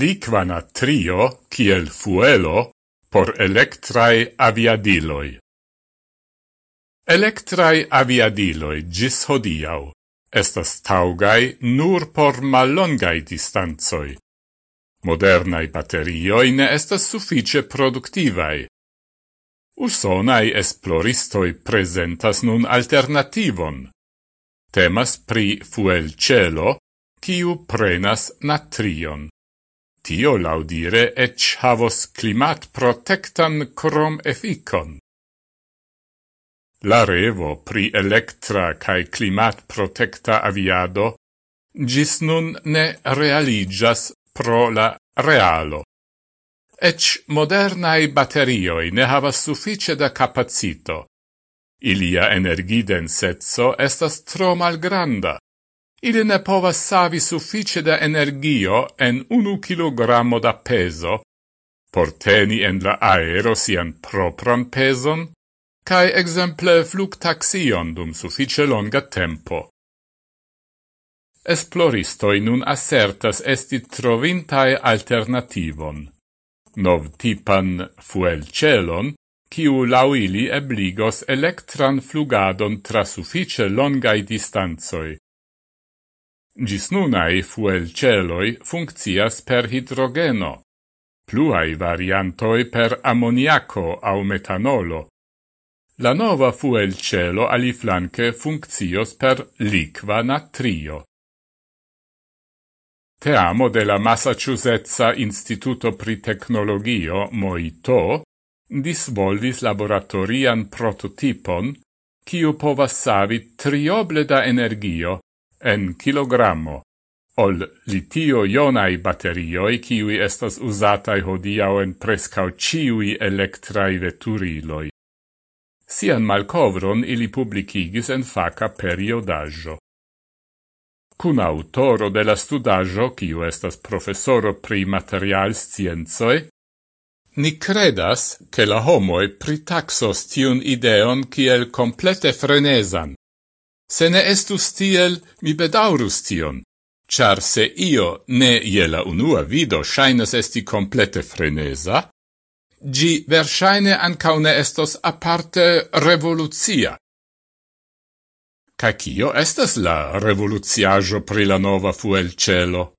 liqua natrio kiel fuelo por electrae aviadiloi. Electrae aviadiloi gis hodiau estas taugai nur por mallongai distanzoi. Modernai baterioi ne estas suffice productivai. Usonai esploristoi presentas nun alternativon. Temas pri fuel celo, kiu prenas natrion. Tio laudire ec havos climat protectan crom efficon. La revo pri electra cae climat protecta aviado gis nun ne realigas pro la realo. Ec modernae baterioi ne havas suffice da capacito. Ilia energidensetso estas tro malgranda, ili ne povas savi suffice da energio en unu kilogrammo da peso, por teni en la aero sian propran peson, cae exemple flugtaxion dum suffice longa tempo. Esploristoi nun assertas esti trovintae alternativon, nov tipan fuel celon, kiu lauili ebligos electran flugadon tra suffice longai distanzoi, Gis nunai fuelceloi funccias per hidrogeno, pluai variantoi per ammoniaco au metanolo. La nova fuel celo aliflanque funccios per liqua natrio. Teamo de la Massachusetts Instituto pri Tecnologio, MOITO, disvolvis laboratorian prototipon, kiu povas savi trioble da energio en kilogrammo, ol litio-ionai baterioi kiwi estas usatai hodiau en prescau ciui electrai veturiloi. Sian malcovron ili publicigis en faca periodaggio. Cun autoro de la studaggio, kiu estas professoro pri material scienzoe, Ni credas che la homoe pritaxos tiun ideon kiel complete frenesan, Se ne estus tiel, mi bedaurus tion, char se io ne je unua vido shainas esti complete frenesa, gi versaine ancau ne estos aparte revoluzia. Ca cio estas la revoluziajo pri la nova fuel celo?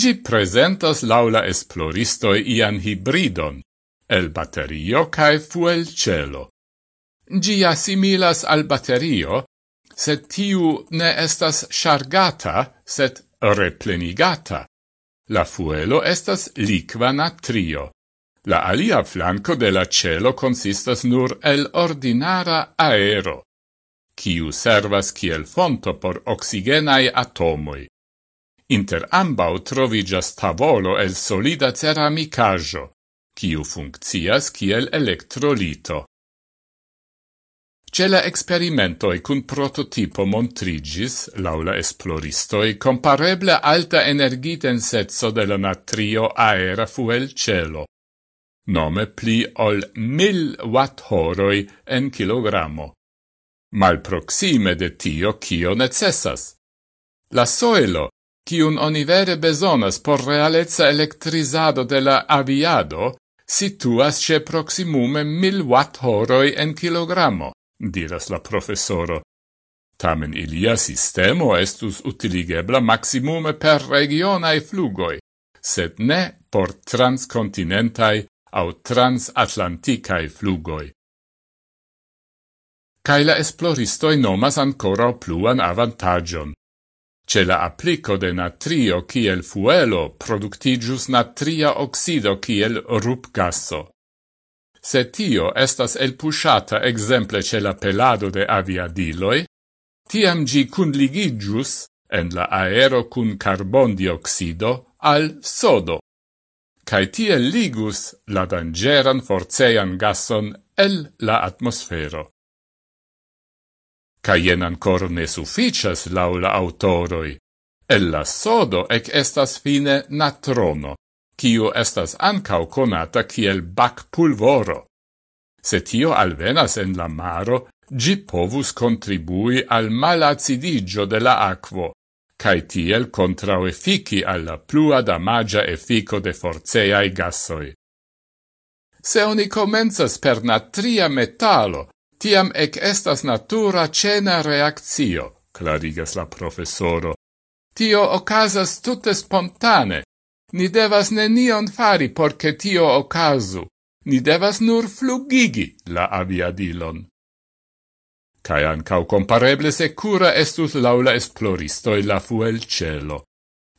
Gi presentas laula esploristoi ian hibridon, el batterio cae fuel celo. Gi assimilas al batterio, sed tiu ne estas chargata, sed replenigata. La fuelo estas liqua natrio. La alia flanco de la celo consistas nur el ordinara aero, kiu servas kiel fonto por oxigenae atomoi. Inter ambau trovigas tavolo el solida ceramicajo, kiu funccias kiel electrolito. Ce la experimentoi cun prototipo montrigis, laula esploristoi, compareble alta energitensezzo de la natrio aera fuel celo, nome pli ol mil watt-horoi en kilogramo. Mal proxime de tio cio necessas. La soelo, cium onivere besonas por realezza electrizado de la aviado, situas ce proximume mil watt-horoi en kilogramo diras la professoro. Tamen ilia sistemo estus utiligebla maximume per regionae flugoi, sed ne por transcontinentai au transatlanticae flugoi. Cae la esploristoi nomas ancora pluan avantagion. Ce la applico de natrio kiel fuelo productigius natria oxido kiel rupgasso. Se tio estas elpusciata exemple ce la pelado de aviadiloi, tiam gi cunligigius en la aero cun carbondioxido al sodo, cae tie ligus la dangeran forcean gason el la atmosfero. Caien ancor ne sufficias laula autoroi, el la sodo ec estas fine natrono, kiu estas ancau conata kiel bac pulvoro. Se tio alvenas en la maro, gi povus contribui al malacidigio de la aquo, cae tiel contraoefici alla plua damagia effico de forceai gassoi. Se oni comenzas per natria metallo, tiam ec estas natura cena reactio, clarigas la professoro. Tio ocasas tutte spontane, Ni devas nenion fari por che tio ocasu. Ni devas nur flugigi la aviadilon. Cae ancau compareble secura estus laula esploristoi la fuel cielo.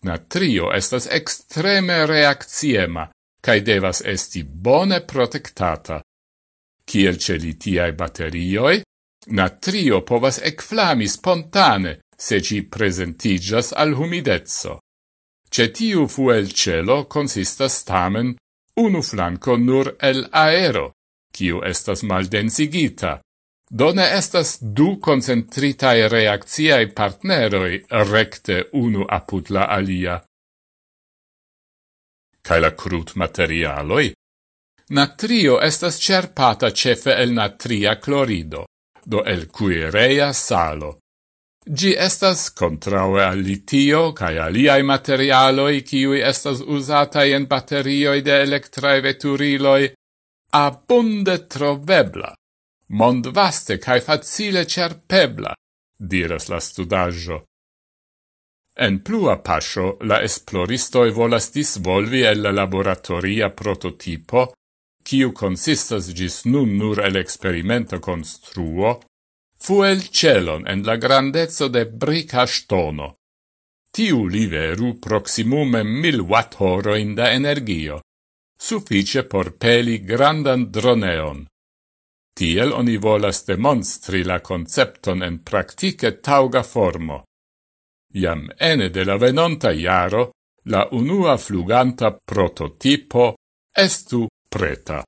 Natrio estas extreme reacciema, cae devas esti bone protectata. Kiel celi tiae baterioi, natrio povas ecflami spontane se ci presentigas al humidezzo. Cetiu fuel cielo consistas tamen unu flanco nur el aero, kiu estas maldensigita. Done estas du concentritae reacciae partneroi recte unu apud la alia. Cae la crut materialoi? Natrio estas cerpata cefe el natria clorido, do el cuirea salo. Gi estas contraue al litio cae aliai materialoi ciui estas usatai en baterioi de electrae veturiloi abunde trovebla, mondvaste cae facile cerpebla, diras la studaggio. En plua pascio, la esploristoi volas disvolvi el la laboratoria prototipo, ciu consistas gis nun nur el experimento construo, fuel celon en la grandezzo de brica stono. Tiu liveru proximume mil watt horoin da energio, suffice por peli grandan droneon. Tiel oni volas demonstri la concepton en practice tauga formo. Iam ene de la venonta iaro, la unua fluganta prototipo estu preta.